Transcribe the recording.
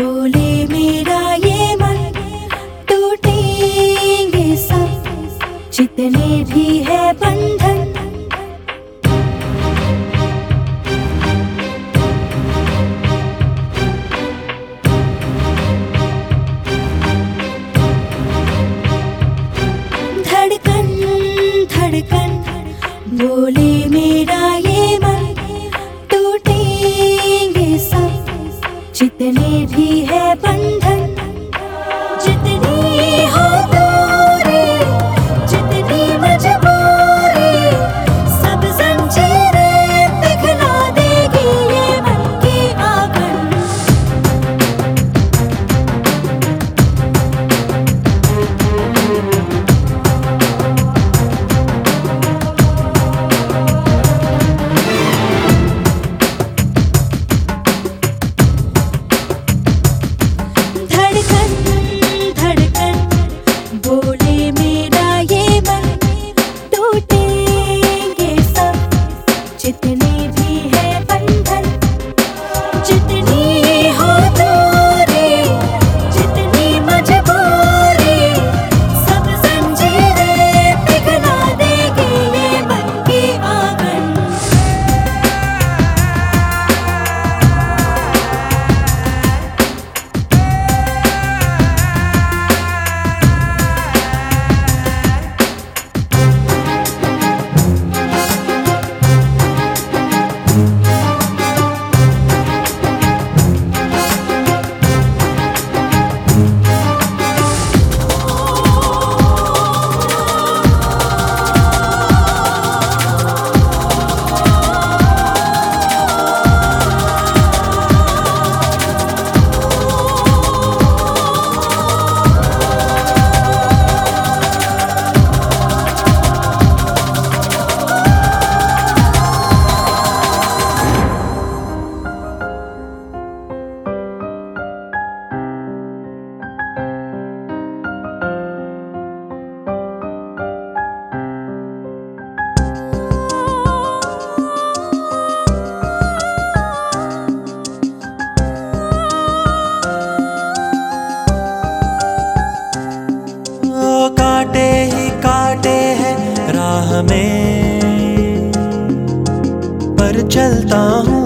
डोले मेरा ये मन टूटेंगे सब। जितने भी है बंधन धड़कन धड़कन। बोले मेरा जितने भी है बंधन। जितने down